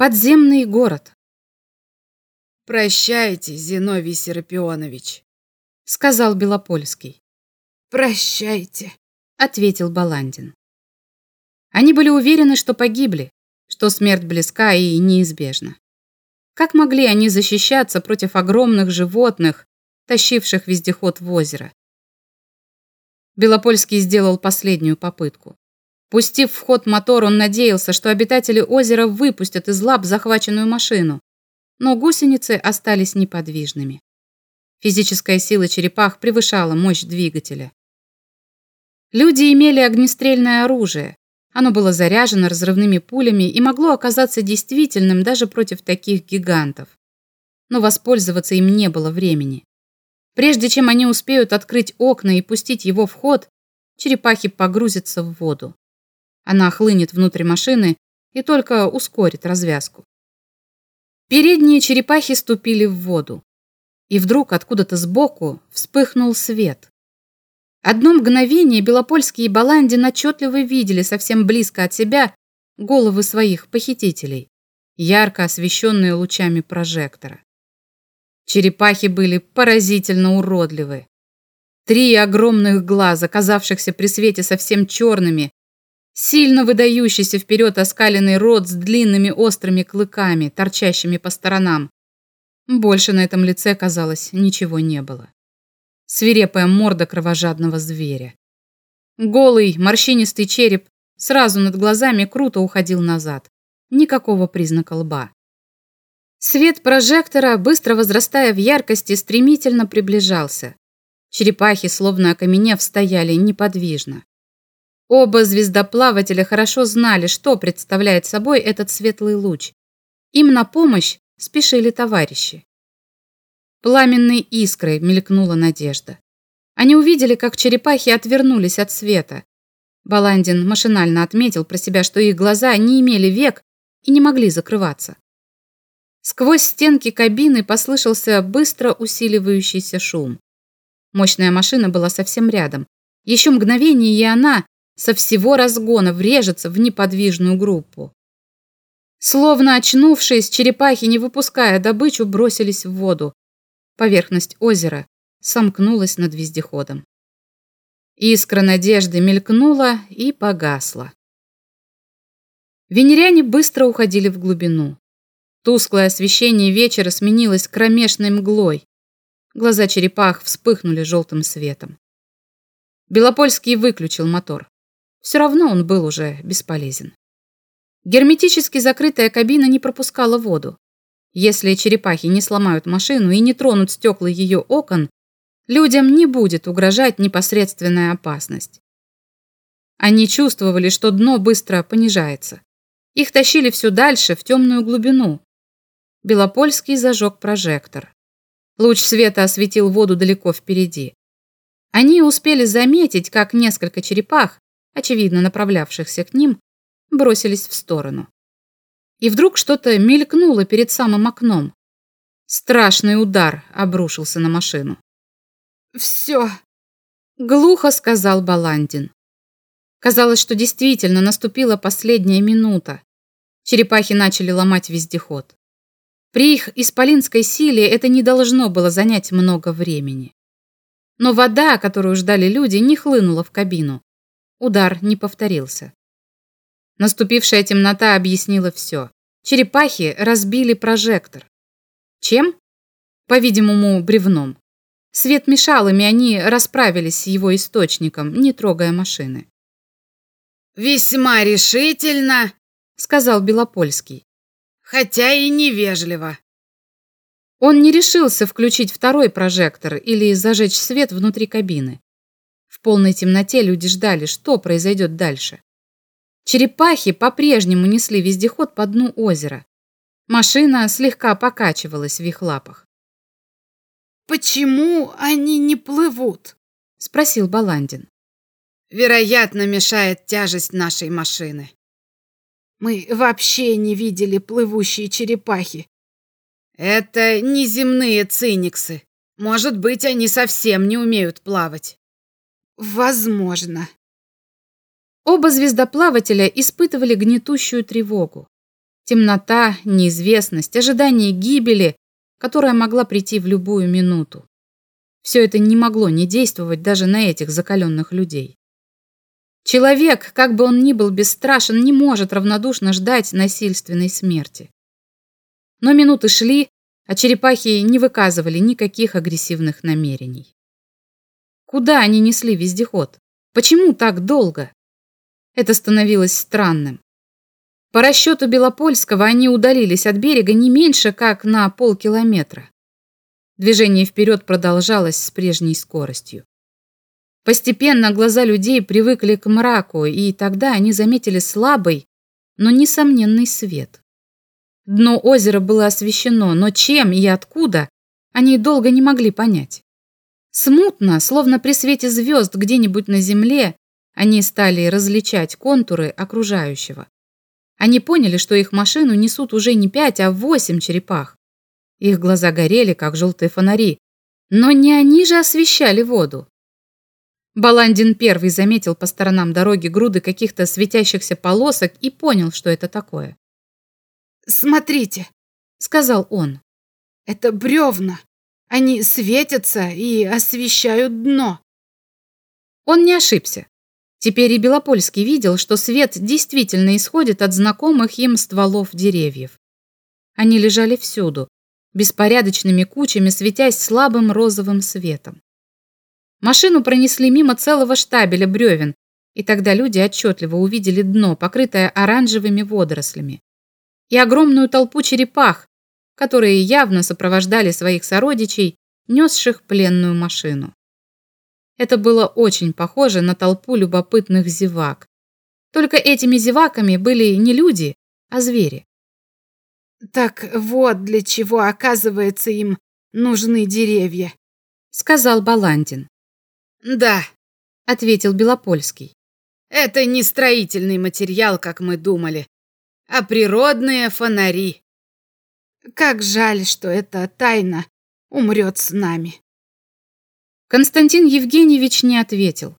Подземный город. «Прощайте, Зиновий Серапионович», — сказал Белопольский. «Прощайте», — ответил Баландин. Они были уверены, что погибли, что смерть близка и неизбежна. Как могли они защищаться против огромных животных, тащивших вездеход в озеро? Белопольский сделал последнюю попытку. Пустив в ход мотор, он надеялся, что обитатели озера выпустят из лап захваченную машину. Но гусеницы остались неподвижными. Физическая сила черепах превышала мощь двигателя. Люди имели огнестрельное оружие. Оно было заряжено разрывными пулями и могло оказаться действительным даже против таких гигантов. Но воспользоваться им не было времени. Прежде чем они успеют открыть окна и пустить его в ход, черепахи погрузятся в воду. Она хлынет внутрь машины и только ускорит развязку. Передние черепахи ступили в воду. И вдруг откуда-то сбоку вспыхнул свет. Одно мгновение Белопольский и Баландин отчетливо видели совсем близко от себя головы своих похитителей, ярко освещенные лучами прожектора. Черепахи были поразительно уродливы. Три огромных глаза, казавшихся при свете совсем черными, Сильно выдающийся вперед оскаленный рот с длинными острыми клыками, торчащими по сторонам. Больше на этом лице, казалось, ничего не было. Свирепая морда кровожадного зверя. Голый, морщинистый череп сразу над глазами круто уходил назад. Никакого признака лба. Свет прожектора, быстро возрастая в яркости, стремительно приближался. Черепахи, словно окаменев, стояли неподвижно. Оба звездоплавателя хорошо знали, что представляет собой этот светлый луч. Им на помощь спешили товарищи. Пламенной искрой мелькнула надежда. Они увидели, как черепахи отвернулись от света. Баландин машинально отметил про себя, что их глаза не имели век и не могли закрываться. Сквозь стенки кабины послышался быстро усиливающийся шум. Мощная машина была совсем рядом. Еще мгновение, и она, со всего разгона врежется в неподвижную группу. Словно очнувшись, черепахи, не выпуская добычу, бросились в воду. Поверхность озера сомкнулась над вездеходом. Искра надежды мелькнула и погасла. Венеряне быстро уходили в глубину. Тусклое освещение вечера сменилось кромешной мглой. Глаза черепах вспыхнули желтым светом. Белопольский выключил мотор. Все равно он был уже бесполезен. Герметически закрытая кабина не пропускала воду. Если черепахи не сломают машину и не тронут стекла ее окон, людям не будет угрожать непосредственная опасность. Они чувствовали, что дно быстро понижается. Их тащили все дальше, в темную глубину. Белопольский зажег прожектор. Луч света осветил воду далеко впереди. Они успели заметить, как несколько черепах, очевидно направлявшихся к ним, бросились в сторону. И вдруг что-то мелькнуло перед самым окном. Страшный удар обрушился на машину. «Все!» — глухо сказал Баландин. Казалось, что действительно наступила последняя минута. Черепахи начали ломать вездеход. При их исполинской силе это не должно было занять много времени. Но вода, которую ждали люди, не хлынула в кабину. Удар не повторился. Наступившая темнота объяснила все. Черепахи разбили прожектор. Чем? По-видимому, бревном. Свет мешал им, и они расправились с его источником, не трогая машины. «Весьма решительно», — сказал Белопольский. «Хотя и невежливо». Он не решился включить второй прожектор или зажечь свет внутри кабины. В полной темноте люди ждали, что произойдет дальше. Черепахи по-прежнему несли вездеход по дну озера. Машина слегка покачивалась в их лапах. «Почему они не плывут?» — спросил Баландин. «Вероятно, мешает тяжесть нашей машины. Мы вообще не видели плывущие черепахи. Это неземные циниксы. Может быть, они совсем не умеют плавать. Возможно. Оба звездоплавателя испытывали гнетущую тревогу. Темнота, неизвестность, ожидание гибели, которая могла прийти в любую минуту. Все это не могло не действовать даже на этих закаленных людей. Человек, как бы он ни был бесстрашен, не может равнодушно ждать насильственной смерти. Но минуты шли, а черепахи не выказывали никаких агрессивных намерений. Куда они несли вездеход? Почему так долго? Это становилось странным. По расчету Белопольского они удалились от берега не меньше, как на полкилометра. Движение вперед продолжалось с прежней скоростью. Постепенно глаза людей привыкли к мраку, и тогда они заметили слабый, но несомненный свет. Дно озера было освещено, но чем и откуда, они долго не могли понять. Смутно, словно при свете звезд где-нибудь на земле, они стали различать контуры окружающего. Они поняли, что их машину несут уже не пять, а восемь черепах. Их глаза горели, как желтые фонари. Но не они же освещали воду. Баландин первый заметил по сторонам дороги груды каких-то светящихся полосок и понял, что это такое. «Смотрите», — сказал он. «Это бревна. Они светятся и освещают дно». Он не ошибся. Теперь и Белопольский видел, что свет действительно исходит от знакомых им стволов деревьев. Они лежали всюду, беспорядочными кучами, светясь слабым розовым светом. Машину пронесли мимо целого штабеля бревен, и тогда люди отчетливо увидели дно, покрытое оранжевыми водорослями, и огромную толпу черепах, которые явно сопровождали своих сородичей, несших пленную машину. Это было очень похоже на толпу любопытных зевак. Только этими зеваками были не люди, а звери. «Так вот для чего, оказывается, им нужны деревья», — сказал Баландин. «Да», — ответил Белопольский. «Это не строительный материал, как мы думали, а природные фонари». «Как жаль, что эта тайна умрет с нами». Константин Евгеньевич не ответил.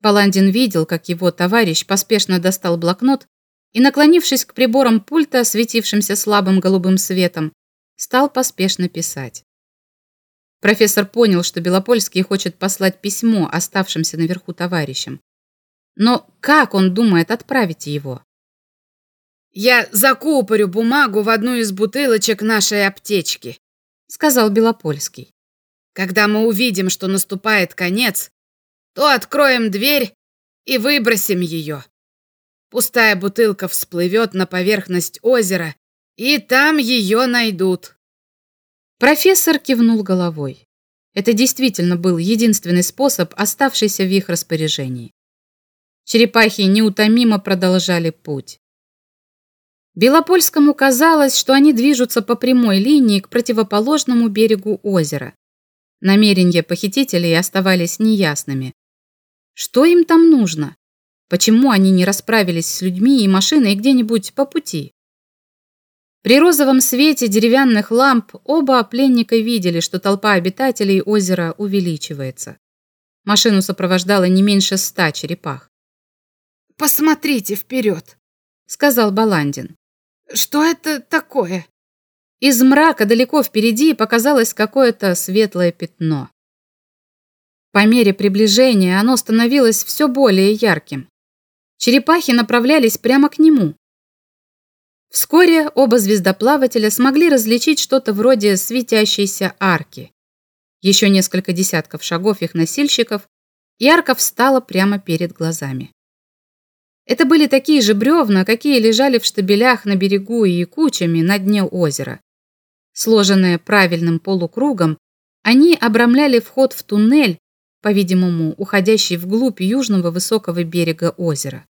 Баландин видел, как его товарищ поспешно достал блокнот и, наклонившись к приборам пульта, светившимся слабым голубым светом, стал поспешно писать. Профессор понял, что Белопольский хочет послать письмо оставшимся наверху товарищам. Но как он думает отправить его? «Я закупорю бумагу в одну из бутылочек нашей аптечки», сказал Белопольский. «Когда мы увидим, что наступает конец, то откроем дверь и выбросим ее. Пустая бутылка всплывет на поверхность озера, и там ее найдут. Профессор кивнул головой. Это действительно был единственный способ, оставшийся в их распоряжении. Черепахи неутомимо продолжали путь. Белопольскому казалось, что они движутся по прямой линии к противоположному берегу озера. Намерения похитителей оставались неясными. Что им там нужно? Почему они не расправились с людьми и машиной где-нибудь по пути? При розовом свете деревянных ламп оба пленника видели, что толпа обитателей озера увеличивается. Машину сопровождало не меньше ста черепах. «Посмотрите вперед», — сказал Баландин. «Что это такое?» Из мрака далеко впереди показалось какое-то светлое пятно. По мере приближения оно становилось все более ярким. Черепахи направлялись прямо к нему. Вскоре оба звездоплавателя смогли различить что-то вроде светящейся арки. Еще несколько десятков шагов их носильщиков, и арка встала прямо перед глазами. Это были такие же бревна, какие лежали в штабелях на берегу и кучами на дне озера. Сложенные правильным полукругом, они обрамляли вход в туннель, по-видимому, уходящий вглубь южного высокого берега озера.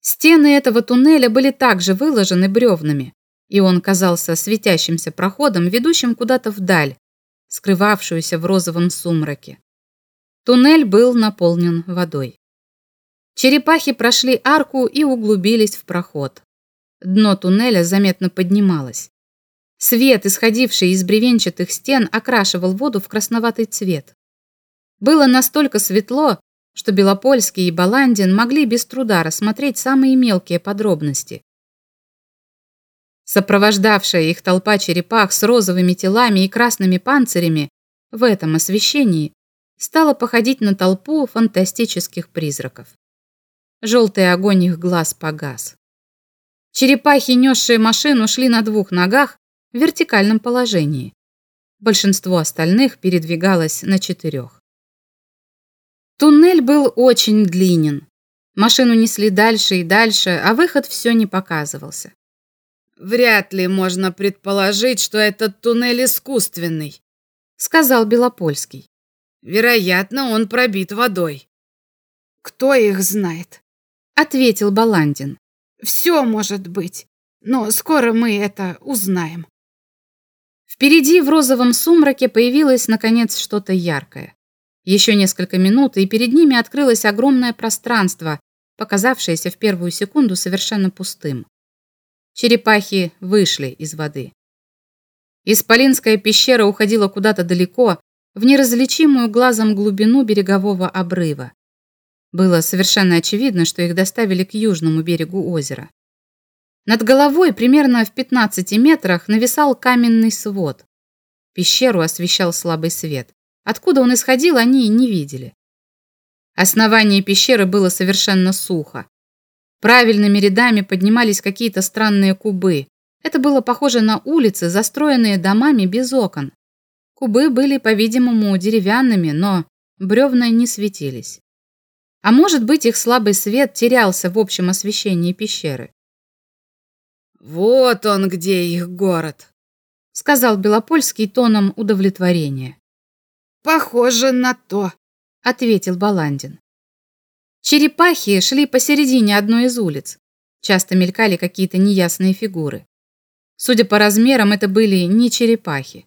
Стены этого туннеля были также выложены бревнами, и он казался светящимся проходом, ведущим куда-то вдаль, скрывавшуюся в розовом сумраке. Туннель был наполнен водой. Черепахи прошли арку и углубились в проход. Дно туннеля заметно поднималось. Свет, исходивший из бревенчатых стен, окрашивал воду в красноватый цвет. Было настолько светло, что Белопольский и Баландин могли без труда рассмотреть самые мелкие подробности. Сопровождавшая их толпа черепах с розовыми телами и красными панцирями в этом освещении стала походить на толпу фантастических призраков. Желтый огонь их глаз погас. Черепахи, несшие машину, шли на двух ногах в вертикальном положении. Большинство остальных передвигалось на четырех. Туннель был очень длинен. Машину несли дальше и дальше, а выход все не показывался. «Вряд ли можно предположить, что этот туннель искусственный», сказал Белопольский. «Вероятно, он пробит водой». «Кто их знает?» Ответил Баландин. «Все может быть, но скоро мы это узнаем». Впереди в розовом сумраке появилось, наконец, что-то яркое. Еще несколько минут, и перед ними открылось огромное пространство, показавшееся в первую секунду совершенно пустым. Черепахи вышли из воды. Исполинская пещера уходила куда-то далеко, в неразличимую глазом глубину берегового обрыва. Было совершенно очевидно, что их доставили к южному берегу озера. Над головой, примерно в 15 метрах, нависал каменный свод. Пещеру освещал слабый свет. Откуда он исходил, они не видели. Основание пещеры было совершенно сухо. Правильными рядами поднимались какие-то странные кубы. Это было похоже на улицы, застроенные домами без окон. Кубы были, по-видимому, деревянными, но бревна не светились. А может быть, их слабый свет терялся в общем освещении пещеры. «Вот он где их город», — сказал Белопольский тоном удовлетворения. «Похоже на то», — ответил Баландин. Черепахи шли посередине одной из улиц. Часто мелькали какие-то неясные фигуры. Судя по размерам, это были не черепахи.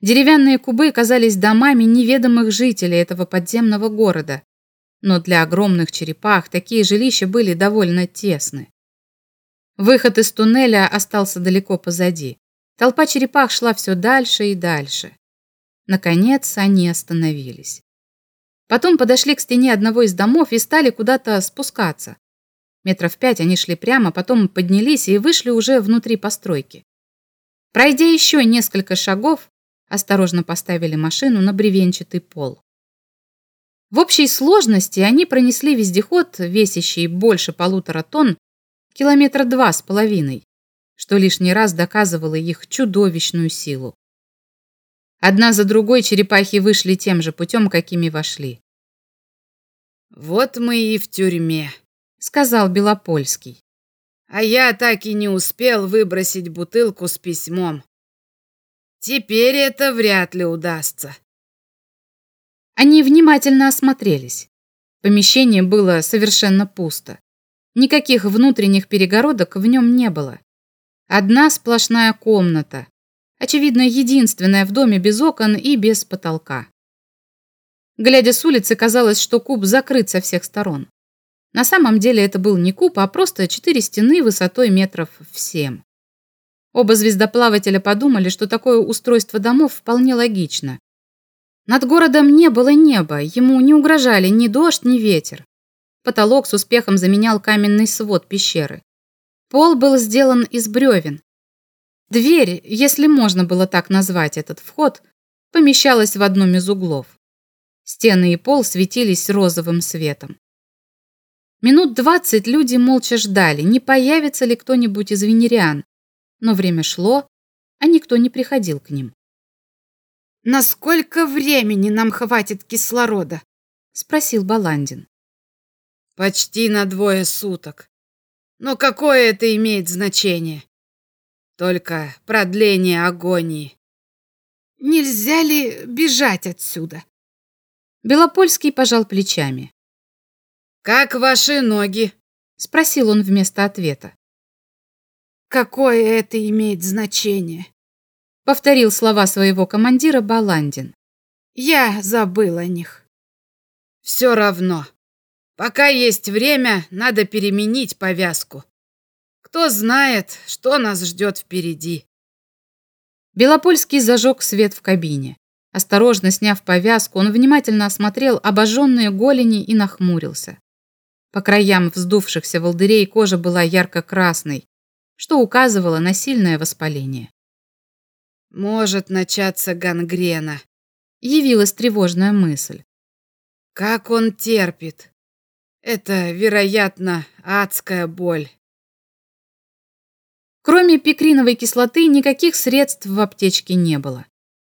Деревянные кубы казались домами неведомых жителей этого подземного города, но для огромных черепах такие жилища были довольно тесны. Выход из туннеля остался далеко позади. Толпа черепах шла все дальше и дальше. Наконец они остановились. Потом подошли к стене одного из домов и стали куда-то спускаться. Метров пять они шли прямо, потом поднялись и вышли уже внутри постройки. Пройдя еще несколько шагов, осторожно поставили машину на бревенчатый пол. В общей сложности они пронесли вездеход, весящий больше полутора тонн, километра два с половиной, что лишний раз доказывало их чудовищную силу. Одна за другой черепахи вышли тем же путем, какими вошли. «Вот мы и в тюрьме», — сказал Белопольский. «А я так и не успел выбросить бутылку с письмом. Теперь это вряд ли удастся». Они внимательно осмотрелись. Помещение было совершенно пусто. Никаких внутренних перегородок в нем не было. Одна сплошная комната. Очевидно, единственная в доме без окон и без потолка. Глядя с улицы, казалось, что куб закрыт со всех сторон. На самом деле это был не куб, а просто четыре стены высотой метров в семь. Оба звездоплавателя подумали, что такое устройство домов вполне логично. Над городом не было неба, ему не угрожали ни дождь, ни ветер. Потолок с успехом заменял каменный свод пещеры. Пол был сделан из бревен. Дверь, если можно было так назвать этот вход, помещалась в одном из углов. Стены и пол светились розовым светом. Минут двадцать люди молча ждали, не появится ли кто-нибудь из венериан, но время шло, а никто не приходил к ним. «Насколько времени нам хватит кислорода?» — спросил Баландин. «Почти на двое суток. Но какое это имеет значение? Только продление агонии». «Нельзя ли бежать отсюда?» Белопольский пожал плечами. «Как ваши ноги?» — спросил он вместо ответа. «Какое это имеет значение?» Повторил слова своего командира Баландин. Я забыл о них. Все равно. Пока есть время, надо переменить повязку. Кто знает, что нас ждет впереди. Белопольский зажег свет в кабине. Осторожно сняв повязку, он внимательно осмотрел обожженные голени и нахмурился. По краям вздувшихся волдырей кожа была ярко-красной. что указывало на сильное воспаление. «Может начаться гангрена», — явилась тревожная мысль. «Как он терпит! Это, вероятно, адская боль». Кроме пикриновой кислоты никаких средств в аптечке не было.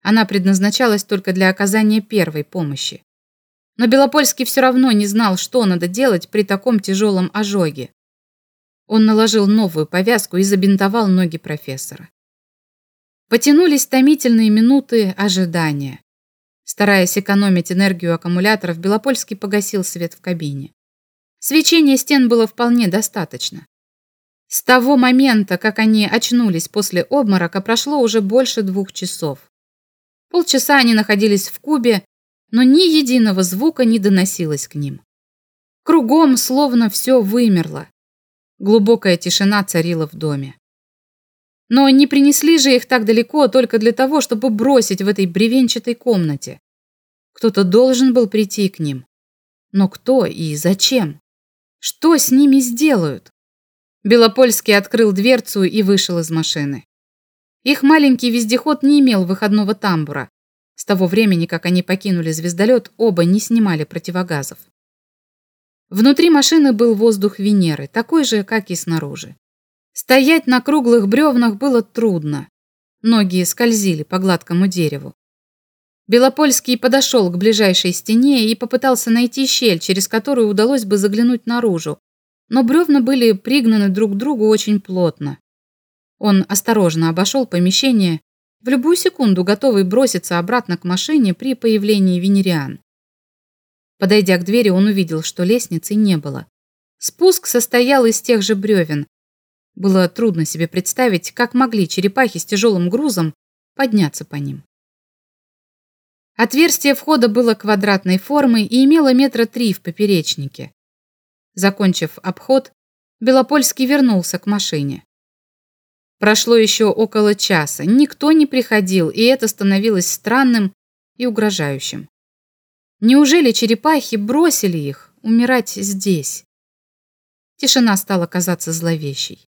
Она предназначалась только для оказания первой помощи. Но Белопольский все равно не знал, что надо делать при таком тяжелом ожоге. Он наложил новую повязку и забинтовал ноги профессора. Потянулись томительные минуты ожидания. Стараясь экономить энергию аккумуляторов, Белопольский погасил свет в кабине. Свечения стен было вполне достаточно. С того момента, как они очнулись после обморока, прошло уже больше двух часов. Полчаса они находились в кубе, но ни единого звука не доносилось к ним. Кругом словно все вымерло. Глубокая тишина царила в доме. Но не принесли же их так далеко только для того, чтобы бросить в этой бревенчатой комнате. Кто-то должен был прийти к ним. Но кто и зачем? Что с ними сделают? Белопольский открыл дверцу и вышел из машины. Их маленький вездеход не имел выходного тамбура. С того времени, как они покинули звездолет, оба не снимали противогазов. Внутри машины был воздух Венеры, такой же, как и снаружи. Стоять на круглых бревнах было трудно. Ноги скользили по гладкому дереву. Белопольский подошел к ближайшей стене и попытался найти щель, через которую удалось бы заглянуть наружу, но бревна были пригнаны друг к другу очень плотно. Он осторожно обошел помещение, в любую секунду готовый броситься обратно к машине при появлении венериан. Подойдя к двери, он увидел, что лестницы не было. Спуск состоял из тех же бревен. Было трудно себе представить, как могли черепахи с тяжелым грузом подняться по ним. Отверстие входа было квадратной формы и имело метра три в поперечнике. Закончив обход, Белопольский вернулся к машине. Прошло еще около часа, никто не приходил, и это становилось странным и угрожающим. Неужели черепахи бросили их умирать здесь? Тишина стала казаться зловещей.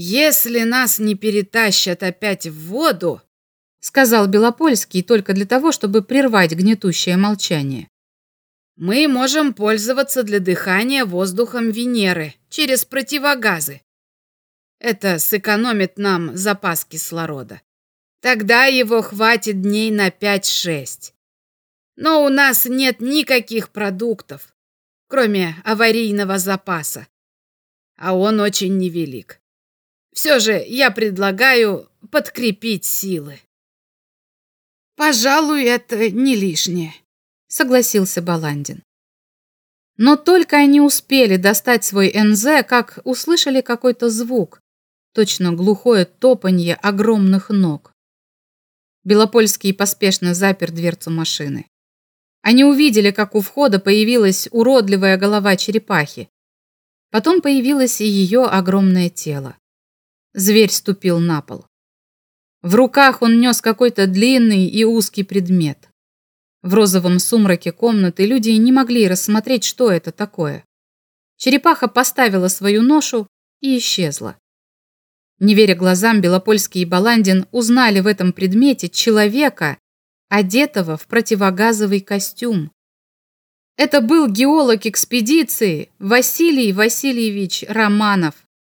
«Если нас не перетащат опять в воду», сказал Белопольский только для того, чтобы прервать гнетущее молчание мы можем пользоваться для дыхания воздухом Венеры через противогазы. Это сэкономит нам запас кислорода. Тогда его хватит дней на 5-6. Но у нас нет никаких продуктов, кроме аварийного запаса. А он очень невелик. Все же я предлагаю подкрепить силы. Пожалуй, это не лишнее согласился Баландин. Но только они успели достать свой НЗ, как услышали какой-то звук, точно глухое топанье огромных ног. Белопольский поспешно запер дверцу машины. Они увидели, как у входа появилась уродливая голова черепахи. Потом появилось и ее огромное тело. Зверь ступил на пол. В руках он нес какой-то длинный и узкий предмет. В розовом сумраке комнаты люди не могли рассмотреть, что это такое. Черепаха поставила свою ношу и исчезла. Не веря глазам, Белопольский и Баландин узнали в этом предмете человека, одетого в противогазовый костюм. Это был геолог экспедиции Василий Васильевич Романов.